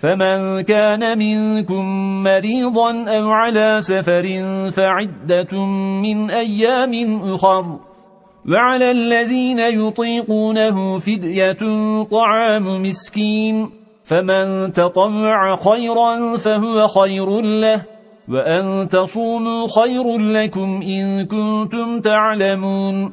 فمن كان منكم مريضا أو على سفر فعدة من أيام أخر. وعلى الذين يطيقونه فدية طعام مسكين. فمن تطمع خيرا فهو خير له. وأن تصوموا خير لكم إن كنتم تعلمون.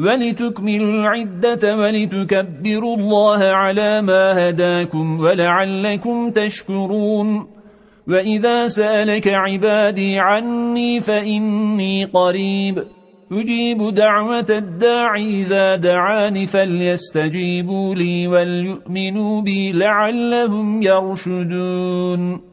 ولتكملوا العدة ولتكبروا الله على ما هداكم ولعلكم تشكرون وإذا سألك عبادي عني فإني قريب أجيب دعوة الداعي إذا دعاني فليستجيبوا لي وليؤمنوا بي لعلهم يرشدون